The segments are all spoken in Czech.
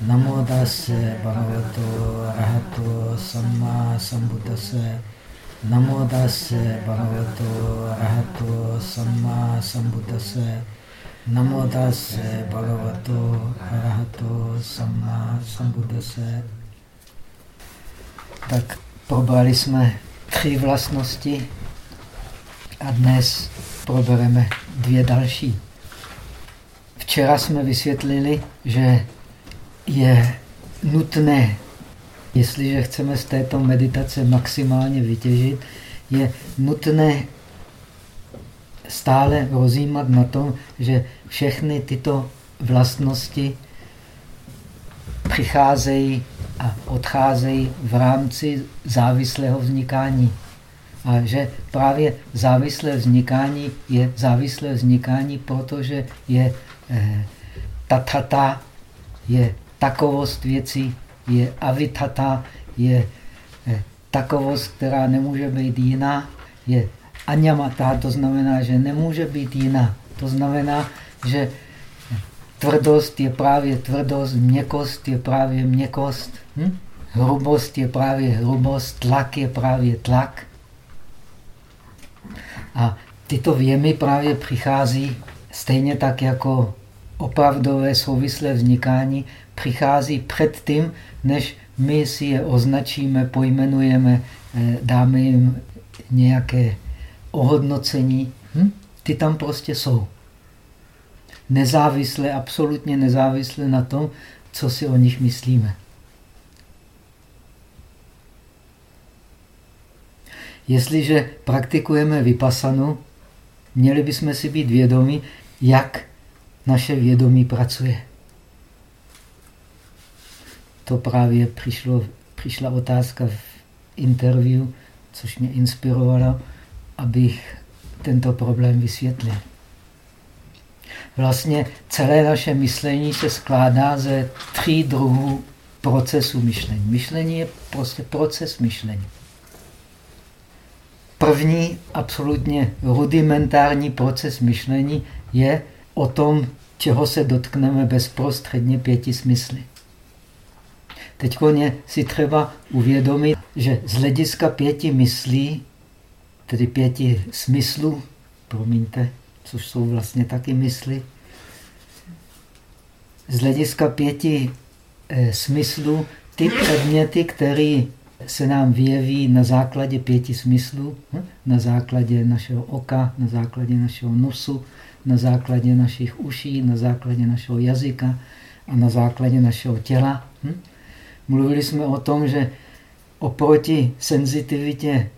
Namo tase bhagavato arahato samma sambuddhase. Namo tase bhagavato arahato samma sambuddhase. Namo tase bhagavato arahato samma sambuddhase. Tak probrali jsme tři vlastnosti a dnes probereme dvě další. Včera jsme vysvětlili, že je nutné, jestliže chceme z této meditace maximálně vytěžit, je nutné stále rozjímat na tom, že všechny tyto vlastnosti přicházejí a odcházejí v rámci závislého vznikání. A že právě závislé vznikání je závislé vznikání, protože je eh, tatata, je takovost věcí, je avitata, je eh, takovost, která nemůže být jiná, je aňamata, to znamená, že nemůže být jiná. To znamená, že tvrdost je právě tvrdost, měkost je právě měkost, hm? hrubost je právě hrubost, tlak je právě tlak. A tyto věmy právě přichází stejně tak jako opravdové souvislé vznikání, přichází před tím, než my si je označíme, pojmenujeme, eh, dáme jim nějaké ohodnocení. Hm? Ty tam prostě jsou. Nezávisle, absolutně nezávisle na tom, co si o nich myslíme. Jestliže praktikujeme vypasanu, měli bychom si být vědomi, jak naše vědomí pracuje. To právě přišlo, přišla otázka v interview, což mě inspirovalo, abych tento problém vysvětlil. Vlastně celé naše myšlení se skládá ze tří druhů procesu myšlení. Myšlení je prostě proces myšlení. První absolutně rudimentární proces myšlení je o tom, čeho se dotkneme bezprostředně pěti smysly. Teď si třeba uvědomit, že z hlediska pěti myslí, tedy pěti smyslů, promiňte, což jsou vlastně taky mysli, z hlediska pěti e, smyslů, ty předměty, které se nám vyjeví na základě pěti smyslů, hm? na základě našeho oka, na základě našeho nosu, na základě našich uší, na základě našeho jazyka a na základě našeho těla. Hm? Mluvili jsme o tom, že oproti senzitivitě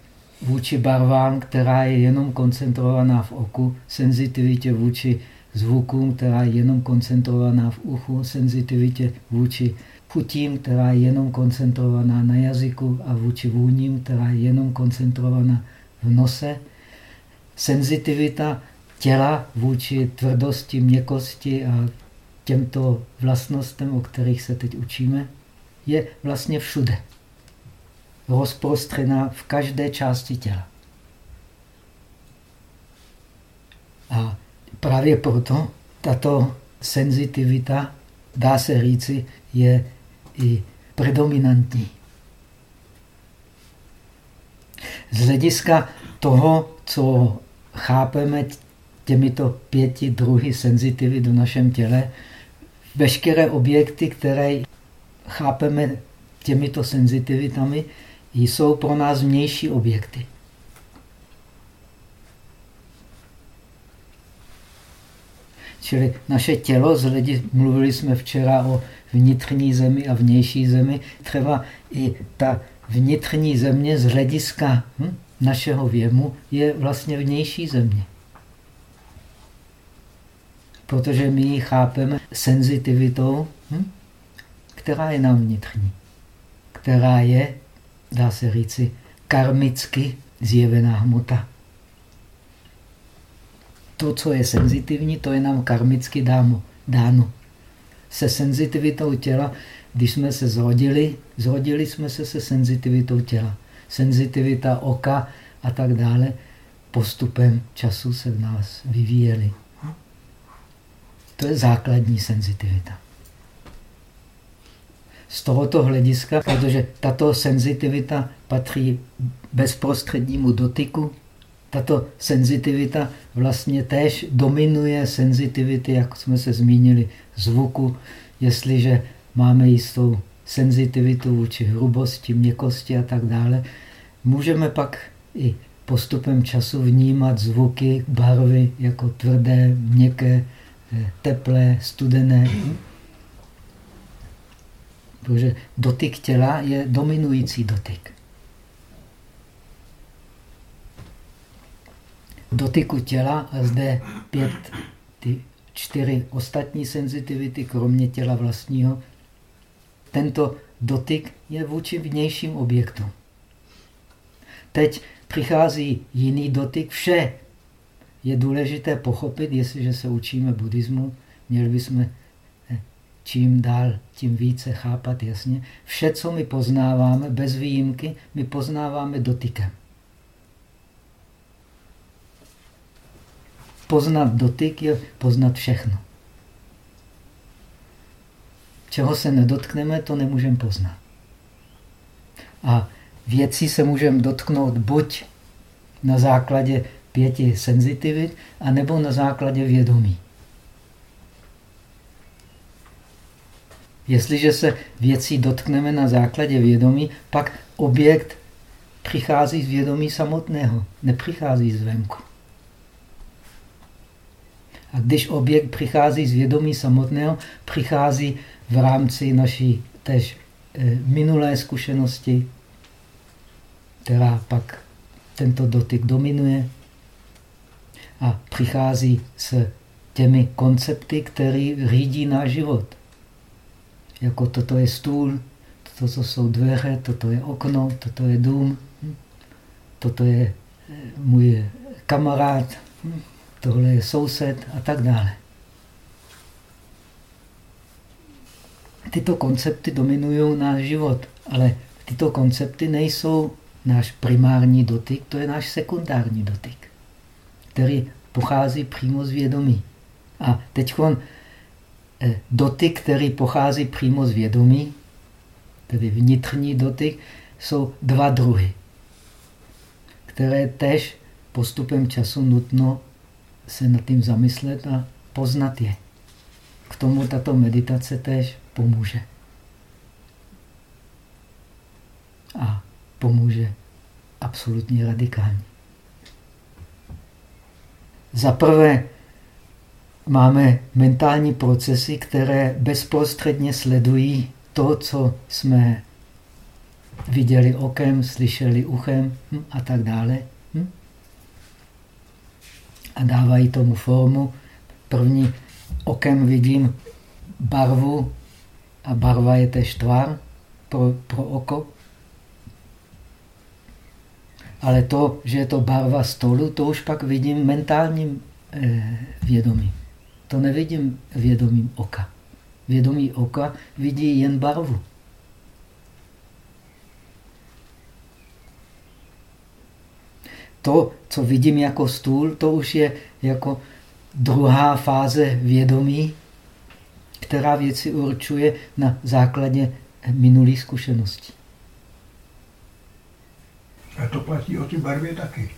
vůči barvám, která je jenom koncentrovaná v oku, senzitivitě vůči zvukům, která je jenom koncentrovaná v uchu, senzitivitě vůči chutím, která je jenom koncentrovaná na jazyku a vůči vůním, která je jenom koncentrovaná v nose. Senzitivita těla vůči tvrdosti, měkosti a těmto vlastnostem, o kterých se teď učíme, je vlastně všude. Rozprostřená v každé části těla. A právě proto tato senzitivita, dá se říci, je i predominantní. Z hlediska toho, co chápeme těmito pěti druhy senzitivy do našem těle, veškeré objekty, které chápeme těmito senzitivitami, jsou pro nás vnější objekty. Čili naše tělo, z mluvili jsme včera o vnitřní zemi a vnější zemi, třeba i ta vnitřní země z hlediska hm, našeho věmu je vlastně vnější země. Protože my ji chápeme senzitivitou, hm, která je nám vnitřní, která je, dá se říci, karmicky zjevená hmota. To, co je senzitivní, to je nám karmicky dámo, dáno. Se senzitivitou těla, když jsme se zrodili, zrodili jsme se se senzitivitou těla. Senzitivita oka a tak dále postupem času se v nás vyvíjely. To je základní senzitivita. Z tohoto hlediska, protože tato senzitivita patří bezprostřednímu dotyku, tato senzitivita vlastně též dominuje senzitivity, jak jsme se zmínili, zvuku. Jestliže máme jistou senzitivitu vůči hrubosti, měkkosti a tak dále, můžeme pak i postupem času vnímat zvuky, barvy jako tvrdé, měkké, teplé, studené. Protože dotyk těla je dominující dotyk. Dotyku těla a zde pět, ty čtyři ostatní senzitivity, kromě těla vlastního. Tento dotyk je vůči vnějším objektům. Teď přichází jiný dotyk, vše. Je důležité pochopit, jestliže se učíme buddhismu, měli bychom čím dál, tím více chápat jasně. Vše, co my poznáváme, bez výjimky, my poznáváme dotykem. Poznat dotyk je poznat všechno. Čeho se nedotkneme, to nemůžeme poznat. A věcí se můžeme dotknout buď na základě pěti senzitivit, anebo na základě vědomí. Jestliže se věcí dotkneme na základě vědomí, pak objekt přichází z vědomí samotného, nepřichází zvenku. A když objekt přichází z vědomí samotného, přichází v rámci naší tež eh, minulé zkušenosti, která pak tento dotyk dominuje a přichází s těmi koncepty, které řídí náš život. Jako toto je stůl, toto jsou dveře, toto je okno, toto je dům, hm? toto je eh, můj kamarád, hm? tohle je soused a tak dále. Tyto koncepty dominují náš život, ale tyto koncepty nejsou náš primární dotyk, to je náš sekundární dotyk, který pochází přímo z vědomí. A teď dotyk, který pochází přímo z vědomí, tedy vnitřní dotyk, jsou dva druhy, které tež postupem času nutno se nad tím zamyslet a poznat je. K tomu tato meditace tež pomůže. A pomůže absolutně radikálně. Za prvé máme mentální procesy, které bezprostředně sledují to, co jsme viděli okem, slyšeli uchem hm, a tak dále. Hm? A dávají tomu formu. První okem vidím barvu a barva je tež tvar pro, pro oko. Ale to, že je to barva stolu, to už pak vidím mentálním eh, vědomím. To nevidím vědomím oka. Vědomí oka vidí jen barvu. To, co vidím jako stůl, to už je jako druhá fáze vědomí, která věci určuje na základě minulých zkušeností. A to platí o ty barvě taky.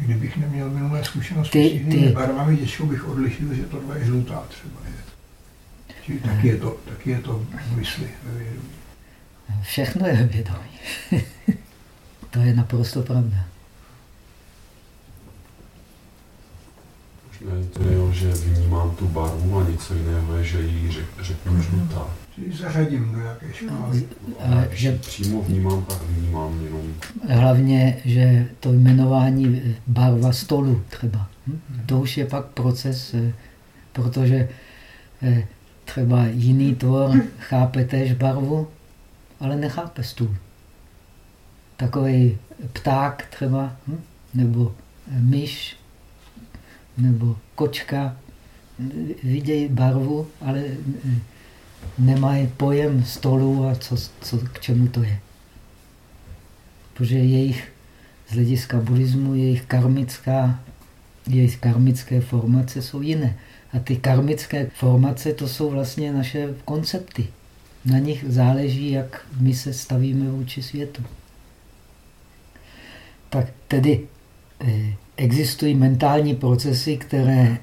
Kdybych neměl minulé zkušenosti ty, s jinými ty... barvami, těžko bych odlišil, že tohle je žlutá třeba. Je. Čili taky je to, taky je to v mysli, ve vědomí. Všechno je vědomí. to je naprosto pravda. Možná je to jenom, že vnímám tu barvu a něco jiného je, že ji řek, řeknu žlutá zařadím do nějaké škály. No, že přímo vnímám, tak vnímám jenom. Hlavně, že to jmenování barva stolu třeba. Hm? To už je pak proces, eh, protože eh, třeba jiný tvor chápe též barvu, ale nechápe stůl. Takový pták třeba, hm? nebo myš, nebo kočka, vidějí barvu, ale nemají pojem stolu a co, co, k čemu to je. Protože jejich z hlediska buddhismu, jejich karmická, jejich karmické formace jsou jiné. A ty karmické formace, to jsou vlastně naše koncepty. Na nich záleží, jak my se stavíme vůči světu. Tak tedy eh, existují mentální procesy, které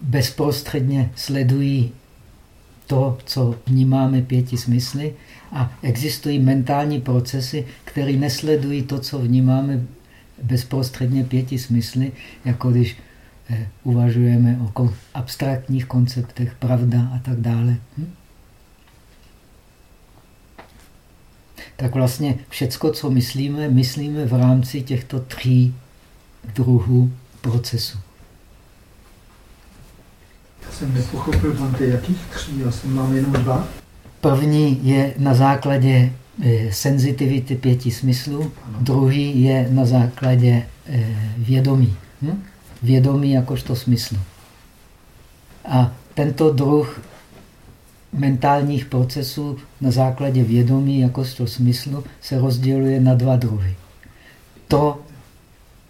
bezprostředně sledují to, co vnímáme pěti smysly a existují mentální procesy, které nesledují to, co vnímáme bezprostředně pěti smysly, jako když eh, uvažujeme o abstraktních konceptech, pravda a tak dále. Hm? Tak vlastně všecko, co myslíme, myslíme v rámci těchto tří druhů procesu. Jsem nepochopil, Bante, jakých tří? Já jsem mám jenom dva. První je na základě e, senzitivity pěti smyslů, ano. druhý je na základě e, vědomí. Hm? Vědomí jakožto smyslu. A tento druh mentálních procesů na základě vědomí jakožto smyslu se rozděluje na dva druhy. To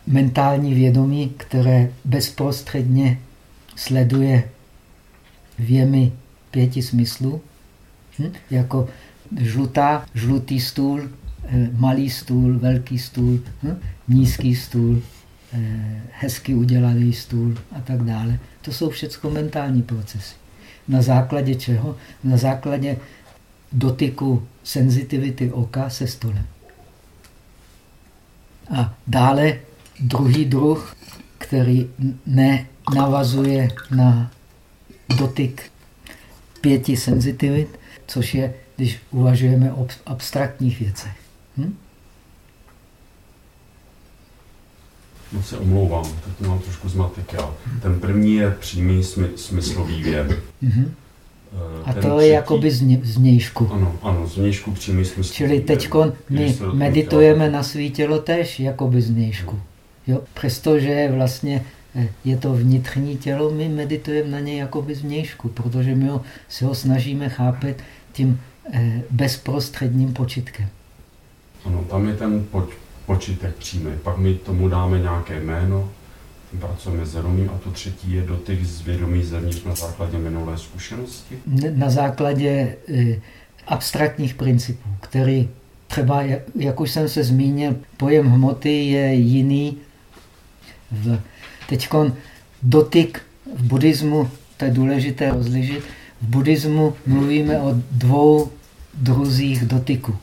mentální vědomí, které bezprostředně sleduje věmy pěti smyslů, hm? jako žlutá, žlutý stůl, eh, malý stůl, velký stůl, hm? nízký stůl, eh, hezky udělaný stůl a tak dále. To jsou všechno mentální procesy. Na základě čeho? Na základě dotyku senzitivity oka se stolem. A dále druhý druh, který nenavazuje na dotyk pěti senzitivit, což je, když uvažujeme o abstraktních věcech. Hm? No se omlouvám, tak mám trošku zmatek já. Ten první je přímý smy, smyslový věm. Mm-hmm. A to třetí, je jakoby z, vnějšku. Ano, ano, z vnějšku přímý smyslový Čili teď my meditujeme na svý tělo tež jakoby z vnějku. Jo? Přestože vlastně eh, je to vnitřní tělo, my meditujeme na něj jakoby z vnějšku, protože my ho, si ho snažíme chápet tím eh, bezprostředním počitkem. Ano, tam je ten poč, počítek přímý. Pak my tomu dáme nějaké jméno, tím pracujeme s vědomím a to třetí je dotyk z vědomí zevnitř na základě minulé zkušenosti? Na základě eh, abstraktních principů, který třeba, jak už jsem se zmínil, pojem hmoty je jiný. Teď dotyk v buddhismu, to je důležité rozlišit, v buddhismu mluvíme o dvou druzích dotyku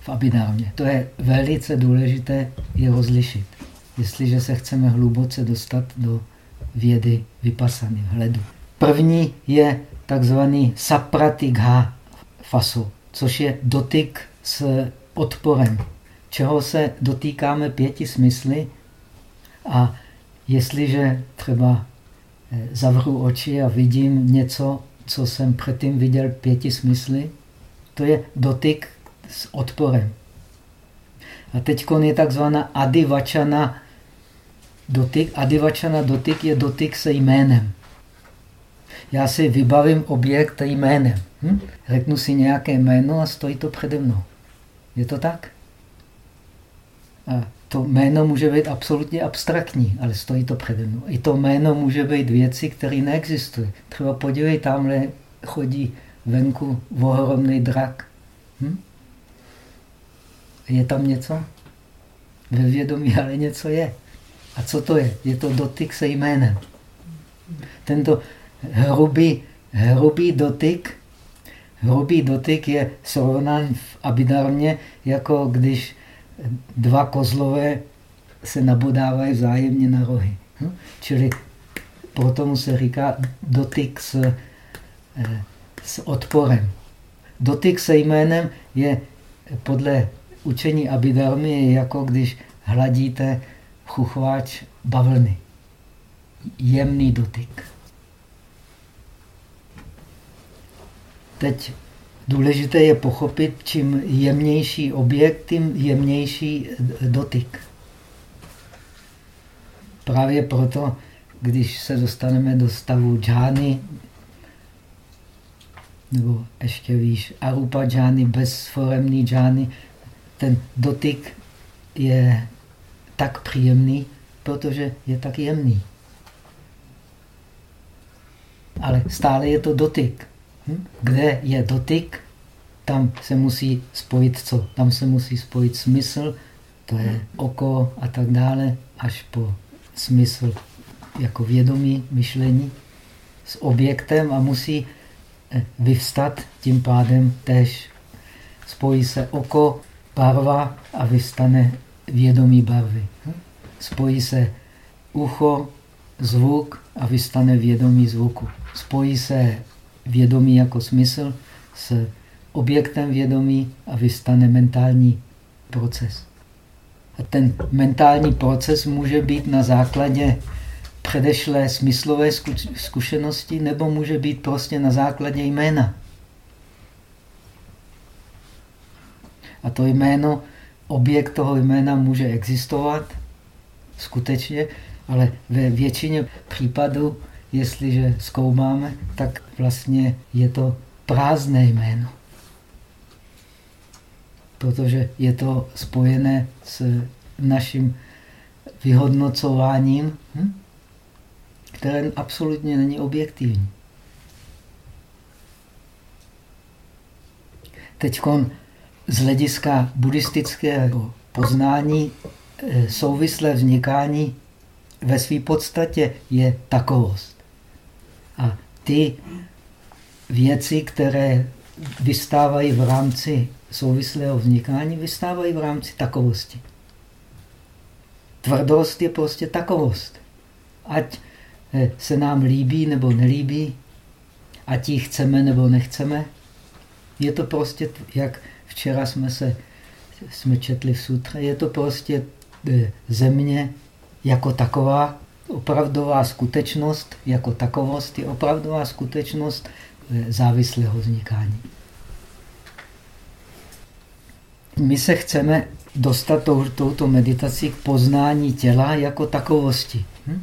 v abidárně. To je velice důležité je rozlišit, jestliže se chceme hluboce dostat do vědy vypasany, hledu. První je takzvaný sapratigha faso, což je dotyk s odporem, čeho se dotýkáme pěti smysly a jestliže třeba eh, zavřu oči a vidím něco, co jsem předtím viděl pěti smysly, to je dotyk s odporem. A teď je takzvaná adivačana dotyk. Adivačana dotyk je dotyk se jménem. Já si vybavím objekt jménem. Hm? Řeknu si nějaké jméno a stojí to přede mnou. Je to tak? A to jméno může být absolutně abstraktní, ale stojí to přede mnou. I to jméno může být věci, které neexistují. Třeba podívej, tamhle chodí venku ohromný drak. Hm? Je tam něco? Ve vědomí ale něco je. A co to je? Je to dotyk se jménem. Tento hrubý, hrubý dotyk, hrubý dotyk je srovnán v abidarmě, jako když dva kozlové se nabodávají vzájemně na rohy. Hm? Čili proto mu se říká dotyk s, eh, s odporem. Dotyk se jménem je podle učení Abidarmy jako když hladíte chuchváč bavlny. Jemný dotyk. Teď důležité je pochopit, čím jemnější objekt, tím jemnější dotyk. Právě proto, když se dostaneme do stavu džány, nebo ještě víš, arupa džány, bezforemný džány, ten dotyk je tak příjemný, protože je tak jemný. Ale stále je to dotyk. Kde je dotyk, tam se musí spojit co? Tam se musí spojit smysl, to je oko a tak dále, až po smysl jako vědomí myšlení s objektem a musí eh, vyvstat tím pádem tež spojí se oko, barva a vystane vědomí barvy. Spojí se ucho, zvuk a vystane vědomí zvuku. Spojí se vědomí jako smysl s objektem vědomí a vystane mentální proces. A ten mentální proces může být na základě předešlé smyslové zkušenosti nebo může být prostě na základě jména. A to jméno, objekt toho jména může existovat skutečně, ale ve většině případů, jestliže zkoumáme, tak vlastně je to prázdné jméno. Protože je to spojené s naším vyhodnocováním, hm? které absolutně není objektivní. Teď z hlediska buddhistického poznání eh, souvislé vznikání ve své podstatě je takovost. A ty věci, které vystávají v rámci souvislého vznikání, vystávají v rámci takovosti. Tvrdost je prostě takovost. Ať eh, se nám líbí nebo nelíbí, ať ji chceme nebo nechceme, je to prostě, jak Včera jsme se jsme četli v sutře, je to prostě e, země jako taková, opravdová skutečnost jako takovost je opravdová skutečnost závislého vznikání. My se chceme dostat tou, touto meditací k poznání těla jako takovosti. Hm?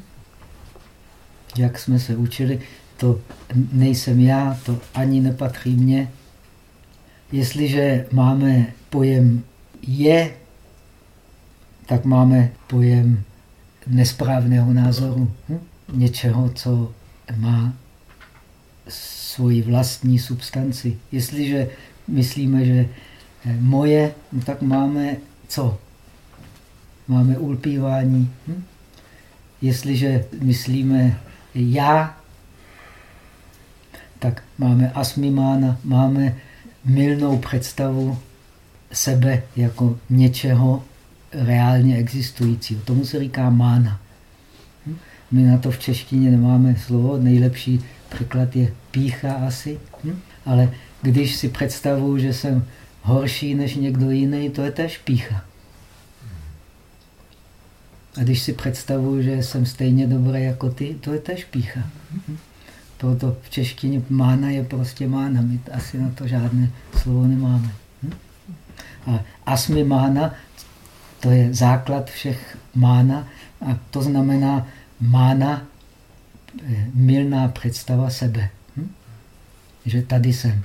Jak jsme se učili, to nejsem já, to ani nepatří mně, Jestliže máme pojem je, tak máme pojem nesprávného názoru. Hm? Něčeho, co má svoji vlastní substanci. Jestliže myslíme, že eh, moje, no tak máme co? Máme ulpívání. Hm? Jestliže myslíme já, tak máme asmimána, máme milnou představu sebe jako něčeho reálně existujícího. Tomu se říká mána. Hm? My na to v češtině nemáme slovo, nejlepší překlad je pícha asi, hm? ale když si představuju, že jsem horší než někdo jiný, to je tež pícha. A když si představuju, že jsem stejně dobrý jako ty, to je tež pícha. Proto v češtině mána je prostě mána. My asi na to žádné slovo nemáme. Hm? A asmi mána, to je základ všech mána. A to znamená mána, eh, milná představa sebe. Hm? Že tady jsem.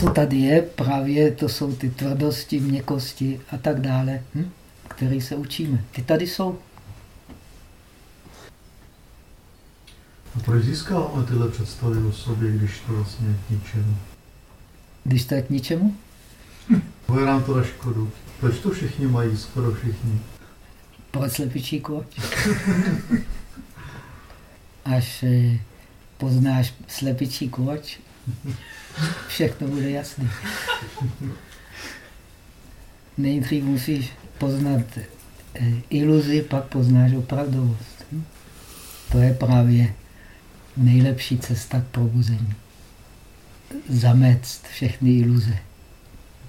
Co tady je, právě to jsou ty tvrdosti, měkosti a tak dále, hm? které se učíme. Ty tady jsou. A proč získáváme tyhle představy o sobě, když to vlastně je k ničemu? Když to je k ničemu? Bude nám to na škodu. Proč to všichni mají, skoro všichni? Proč slepičí koč? Až eh, poznáš slepičí koč, všechno bude jasné. Nejdřív musíš poznat eh, iluzi, pak poznáš opravdovost. Hm? To je právě nejlepší cesta k probuzení. Zamect všechny iluze.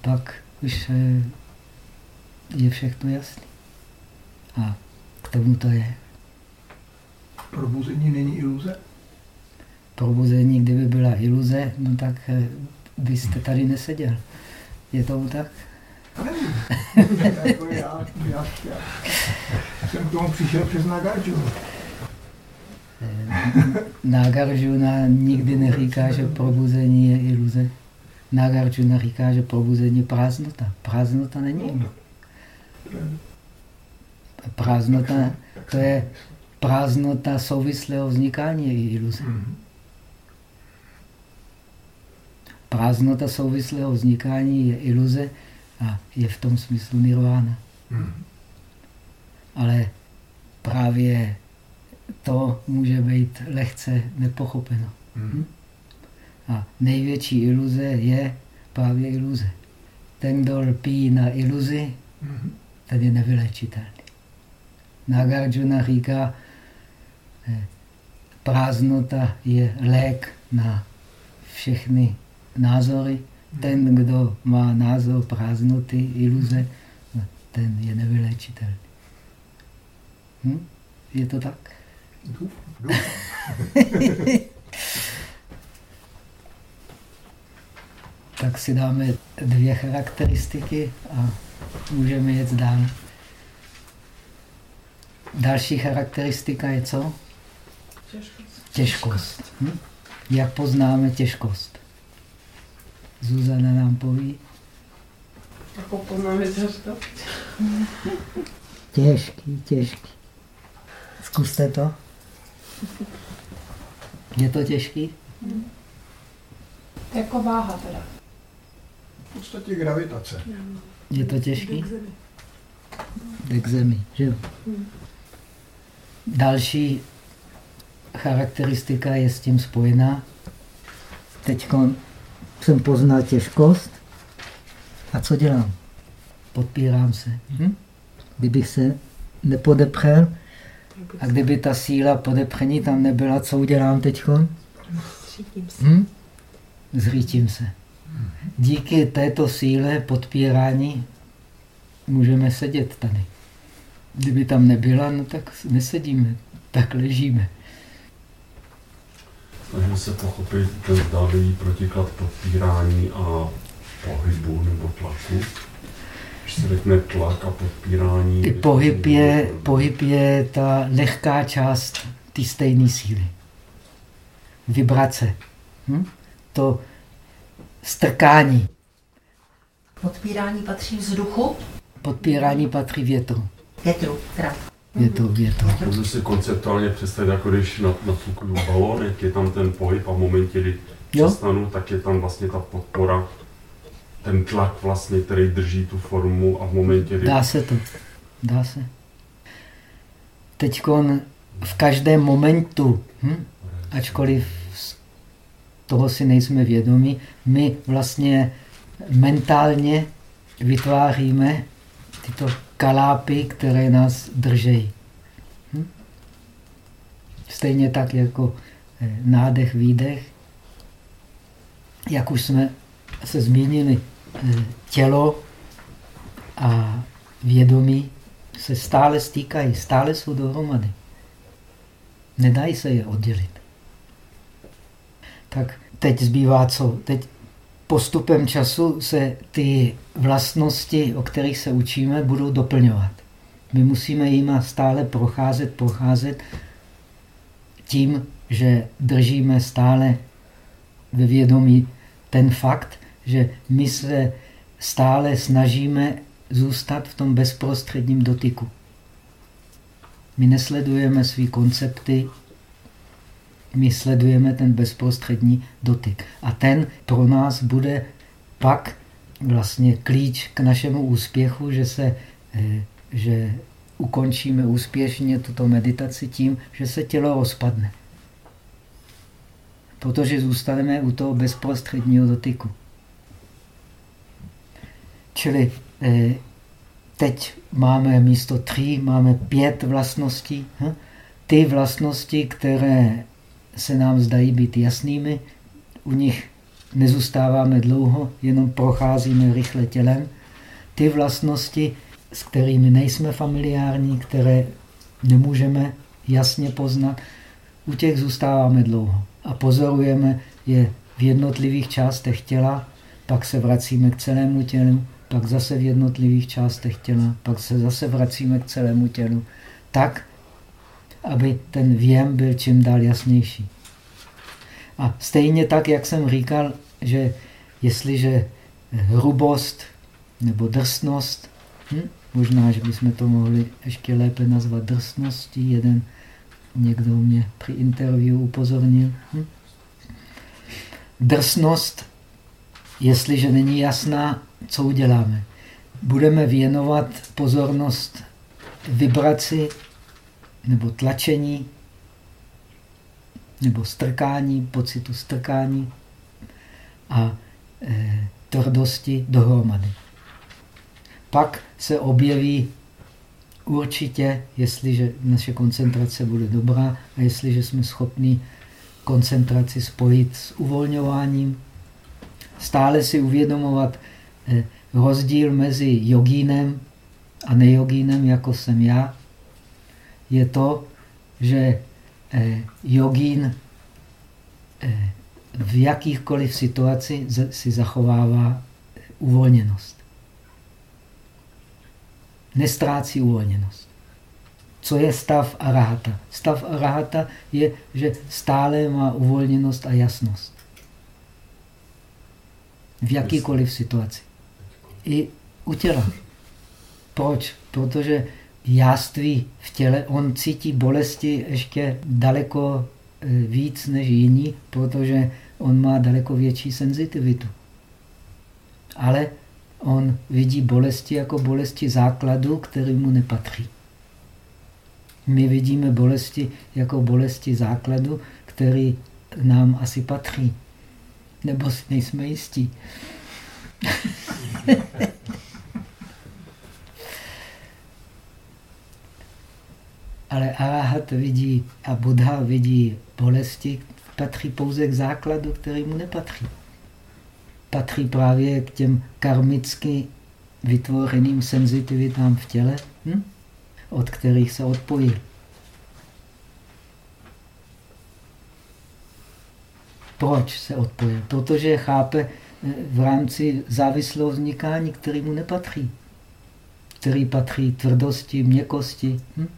Pak už eh, je všechno jasné. A k tomu to je. Probuzení není iluze? Probuzení, kdyby byla iluze, no tak eh, byste tady neseděl. Je to tak? Nevím. jako já, já, já, jsem k tomu přišel přes Nagarjuna. Nagarjuna nikdy neříká, že probuzení je iluze. Nagarjuna říká, že probuzení je prázdnota. Prázdnota není iluze. Prázdnota, to je prázdnota souvislého vznikání je iluze. prázdnota souvislého vznikání je iluze a je v tom smyslu nirvána. Hmm. Ale právě to může být lehce nepochopeno. Hmm. A největší iluze je právě iluze. Ten, kdo lpí na iluzi, hmm. ten je nevylečitelný. Nagarjuna říká, eh, prázdnota je lék na všechny názory. Ten, kdo má názor prázdnoty, iluze, ten je nevylečitelný. Hm? Je to tak? tak si dáme dvě charakteristiky a můžeme jet dál. Další charakteristika je co? Těžkost. Těžkost. Hm? Jak poznáme těžkost? Zuzana nám poví. Jako poznáme těžkost? Těžký, těžký. Zkuste to. Je to těžký? Hmm. Jako váha teda. V podstatě gravitace. Je to těžký? Jde k zemi, že jo? Hmm. Další charakteristika je s tím spojená. Teď jsem poznal těžkost. A co dělám? Podpírám se. Hm? Kdybych se nepodepřel, a kdyby ta síla podepření tam nebyla, co udělám teď? Hm? Zřítím se. Díky této síle podpírání můžeme sedět tady. Kdyby tam nebyla, no tak nesedíme, tak ležíme. Snažím se pochopit ten zdávý protiklad podpírání a pohybu nebo tlaku. Když se řekne tlak a podpírání... Ty pohyb, je, pohyb je ta lehká část té stejné síly. Vibrace. Hm? To strkání. Podpírání patří vzduchu? Podpírání patří větru. Větru, teda. Větru, větru. Můžu si konceptuálně představit, jako když nafukuju balón, jak je tam ten pohyb a v momentě, kdy přestanu, tak je tam vlastně ta podpora ten tlak vlastně, který drží tu formu a v momentě, kdy... Dá se to. Dá se. Teď v každém momentu, hm? ačkoliv toho si nejsme vědomi, my vlastně mentálně vytváříme tyto kalápy, které nás držejí. Hm? Stejně tak jako eh, nádech, výdech, jak už jsme se zmínili, tělo a vědomí se stále stýkají, stále jsou dohromady. Nedají se je oddělit. Tak teď zbývá co? Teď postupem času se ty vlastnosti, o kterých se učíme, budou doplňovat. My musíme jima stále procházet, procházet tím, že držíme stále ve vědomí ten fakt, že my se stále snažíme zůstat v tom bezprostředním dotyku. My nesledujeme své koncepty, my sledujeme ten bezprostřední dotyk. A ten pro nás bude pak vlastně klíč k našemu úspěchu, že, se, eh, že ukončíme úspěšně tuto meditaci tím, že se tělo rozpadne. Protože zůstaneme u toho bezprostředního dotyku. Čili eh, teď máme místo tří, máme pět vlastností. Hm? Ty vlastnosti, které se nám zdají být jasnými, u nich nezůstáváme dlouho, jenom procházíme rychle tělem. Ty vlastnosti, s kterými nejsme familiární, které nemůžeme jasně poznat, u těch zůstáváme dlouho. A pozorujeme je v jednotlivých částech těla, pak se vracíme k celému tělu, pak zase v jednotlivých částech těla, pak se zase vracíme k celému tělu, tak, aby ten věm byl čím dál jasnější. A stejně tak, jak jsem říkal, že jestliže hrubost nebo drsnost, hm, možná, že bychom to mohli ještě lépe nazvat drsností, jeden někdo mě při interview upozornil. Hm? Drsnost Jestliže není jasná, co uděláme? Budeme věnovat pozornost vibraci nebo tlačení nebo strkání, pocitu strkání a e, tvrdosti dohromady. Pak se objeví určitě, jestliže naše koncentrace bude dobrá a jestliže jsme schopni koncentraci spojit s uvolňováním, stále si uvědomovat eh, rozdíl mezi jogínem a nejogínem, jako jsem já, je to, že eh, jogín eh, v jakýchkoliv situaci si zachovává uvolněnost. Nestrácí uvolněnost. Co je stav arahata? Stav arahata je, že stále má uvolněnost a jasnost. V jakýkoliv situaci. I u těla. Proč? Protože jáství v těle, on cítí bolesti ještě daleko e, víc než jiní, protože on má daleko větší senzitivitu. Ale on vidí bolesti jako bolesti základu, který mu nepatří. My vidíme bolesti jako bolesti základu, který nám asi patří. Nebo si nejsme jistí. Ale Arahat vidí a Buddha vidí bolesti, patří pouze k základu, který mu nepatří. Patří právě k těm karmicky vytvořeným senzitivitám v těle, hm? od kterých se odpojí. Proč se odpojil? Protože chápe eh, v rámci závislého vznikání, který mu nepatří. Který patří tvrdosti, měkkosti. Hm?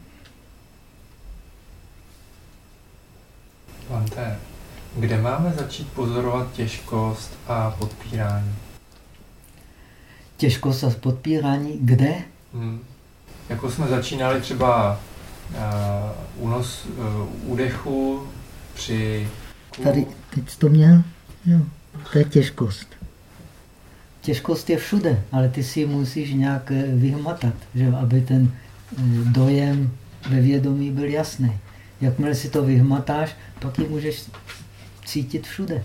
Vante, kde máme začít pozorovat těžkost a podpírání? Těžkost a podpírání kde? Hmm. Jako jsme začínali třeba uh, únos uh, údechu při... Tady, teď to měl? Jo, to je těžkost. Těžkost je všude, ale ty si musíš nějak eh, vyhmatat, že, aby ten dojem ve vědomí byl jasný. Jakmile si to vyhmatáš, pak ji můžeš cítit všude.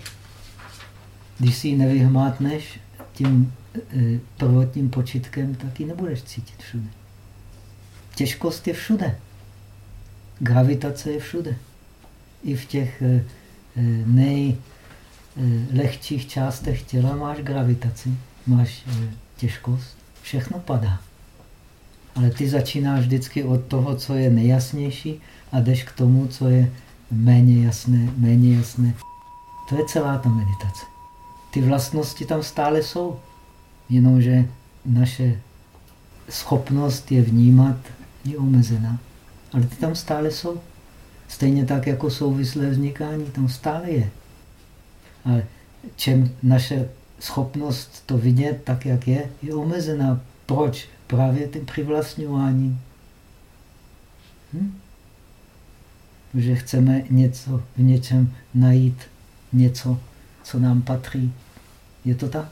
Když si ji nevyhmátneš tím e, prvotním počitkem, tak ji nebudeš cítit všude. Těžkost je všude. Gravitace je všude. I v těch e, e, nejlehčích částech těla máš gravitaci, máš těžkost. Všechno padá. Ale ty začínáš vždycky od toho, co je nejjasnější a jdeš k tomu, co je méně jasné, méně jasné. To je celá ta meditace. Ty vlastnosti tam stále jsou, jenomže naše schopnost je vnímat je omezená. Ale ty tam stále jsou. Stejně tak, jako souvislé vznikání tam stále je. Ale čem naše schopnost to vidět tak, jak je, je omezená. Proč? Právě tím přivlastňováním. Hm? Že chceme něco v něčem najít, něco, co nám patří. Je to tak?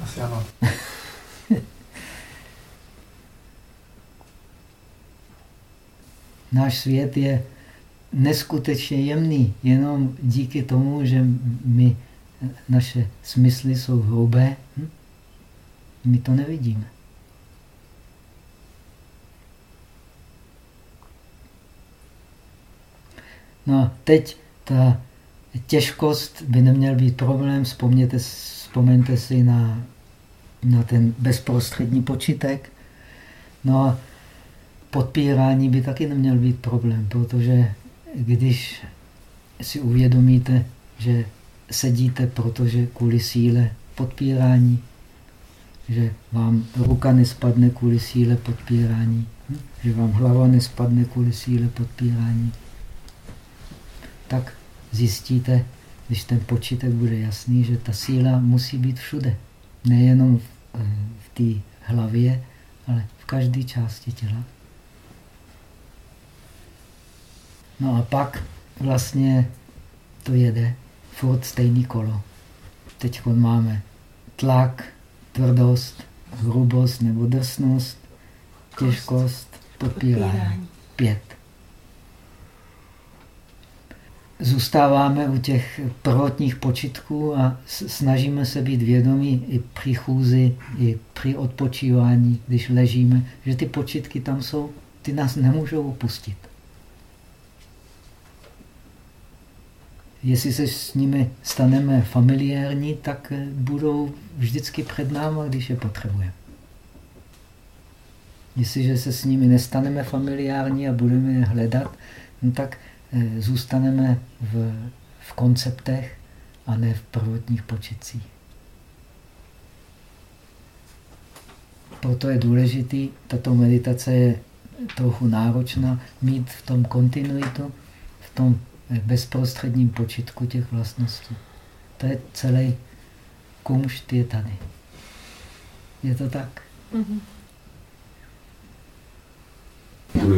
Asi ano. Náš svět je neskutečně jemný, jenom díky tomu, že my, naše smysly jsou hrubé, hm? my to nevidíme. No a teď ta těžkost by neměl být problém. Vzpomněte, vzpomeňte si na, na ten bezprostřední počítek. No a podpírání by taky neměl být problém, protože když si uvědomíte, že sedíte, protože kvůli síle podpírání, že vám ruka nespadne kvůli síle podpírání, hm? že vám hlava nespadne kvůli síle podpírání, tak zjistíte, když ten počítek bude jasný, že ta síla musí být všude. Nejenom v, v té hlavě, ale v každé části těla. No a pak vlastně to jede furt stejný kolo. Teď máme tlak, tvrdost, hrubost nebo drsnost, těžkost, podpírání. Pět. Zůstáváme u těch prvotních počitků a snažíme se být vědomí i při chůzi, i při odpočívání, když ležíme, že ty počitky tam jsou, ty nás nemůžou opustit. Jestli se s nimi staneme familiární, tak budou vždycky před námi, když je potřebujeme. Jestliže se s nimi nestaneme familiární a budeme je hledat, no tak eh, zůstaneme v, v konceptech a ne v prvotních početcích. Proto je důležitý, tato meditace je trochu náročná, mít v tom kontinuitu, v tom eh, bezprostředním počitku těch vlastností. To je celý kumšt je tady. Je to tak? Mm-hmm.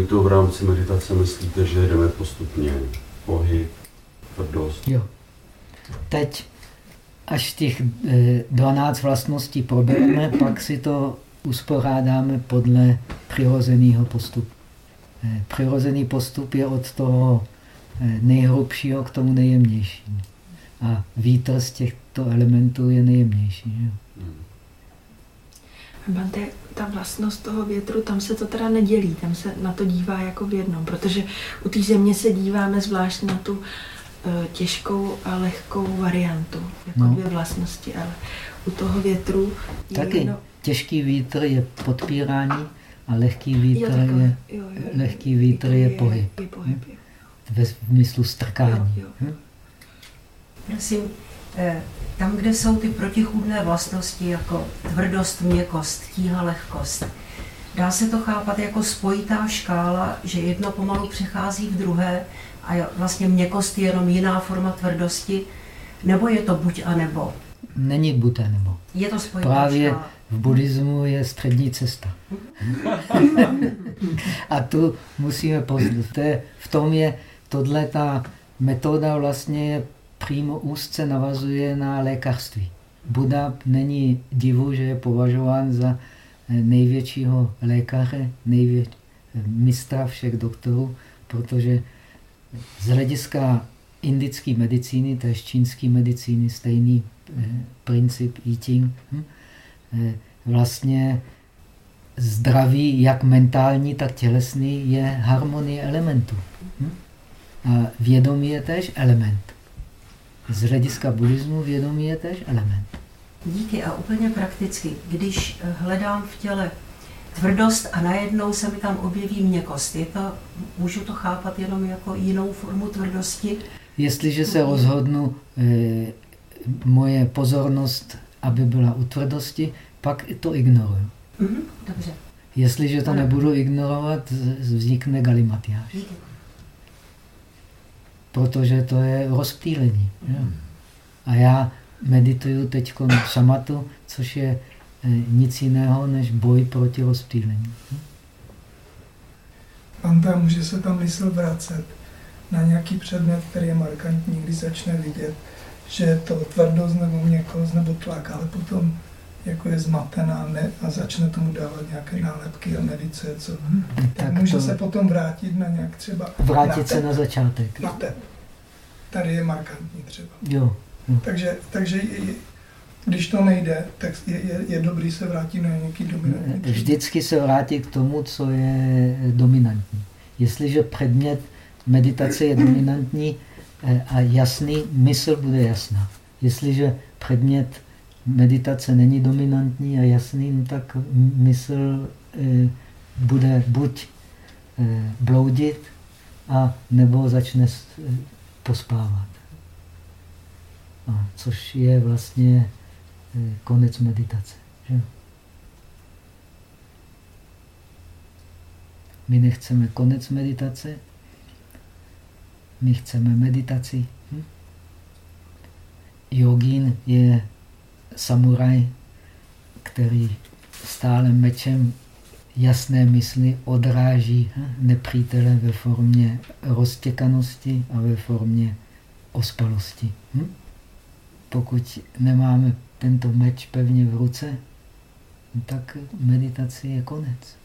To v rámci meditace myslíte, že jdeme postupně pohyb, tvrdost? Jo. Teď, až těch 12 eh, vlastností probereme, pak si to uspořádáme podle přirozeného postupu. Eh, přirozený postup je od toho eh, nejhrubšího k tomu nejjemnějšímu. A vítr z těchto elementů je nejjemnější. Jo? Bante, ta vlastnost toho větru, tam se to teda nedělí, tam se na to dívá jako v jednom, protože u té země se díváme zvlášť na tu uh, těžkou a lehkou variantu, jako no. dvě vlastnosti, ale u toho větru je Taky jedno... těžký vítr je podpírání a lehký vítr, jo, je, jo, jo, lehký vítr je, je, pohyb. Je, je pohyb hm? Ve smyslu strkání. Jo, jo. Hm? Prosím, tam, kde jsou ty protichůdné vlastnosti, jako tvrdost, měkost, tíha, lehkost, dá se to chápat jako spojitá škála, že jedno pomalu přechází v druhé a vlastně měkost je jenom jiná forma tvrdosti, nebo je to buď a nebo? Není buď a nebo. Je to spojitá Právě škála. v buddhismu je střední cesta. a tu musíme poznat. V tom je tohle ta metoda vlastně je přímo úzce navazuje na lékařství. Buda není divu, že je považován za eh, největšího lékaře, největší eh, mistra všech doktorů, protože z hlediska indické medicíny, je čínské medicíny, stejný eh, princip eating, hm, vlastně zdraví, jak mentální, tak tělesný, je harmonie elementů. Hm? A vědomí je tež element z hlediska buddhismu vědomí je tež element. Díky a úplně prakticky, když eh, hledám v těle tvrdost a najednou se mi tam objeví měkost, je to, můžu to chápat jenom jako jinou formu tvrdosti? Jestliže se rozhodnu e, moje pozornost, aby byla u tvrdosti, pak to ignoruju. Mm-hmm, dobře. Jestliže to ano. nebudu ignorovat, vznikne galimatiáš. Díky protože to je rozptýlení. Hmm. A já medituju teď samatu, což je eh, nic jiného než boj proti rozptýlení. Panta, může se tam mysl vracet na nějaký předmět, který je markantní, když začne vidět, že je to tvrdost nebo měkost nebo tlak, ale potom jako je zmatená ne, a začne tomu dávat nějaké nálepky a nevíce co. Hmm. Tak, tak může to... se potom vrátit na nějak třeba... Vrátit na se na začátek. Na te. Tady je markantní třeba. Jo. jo. Takže, takže když to nejde, tak je, je, je dobrý se vrátit na nějaký dominantní. Vždycky se vrátí k tomu, co je dominantní. Jestliže předmět meditace je dominantní eh, a jasný, mysl bude jasná. Jestliže předmět meditace není dominantní a jasný, no tak mysl eh, bude buď eh, bloudit, a nebo začne pospávat. A což je vlastně konec meditace. Že? My nechceme konec meditace, my chceme meditaci. Hm? Jogín je samuraj, který stále mečem jasné mysli odráží hm, nepřítele ve formě roztěkanosti a ve formě ospalosti. Hm? pokud nemáme tento meč pevně v ruce, tak meditace je konec.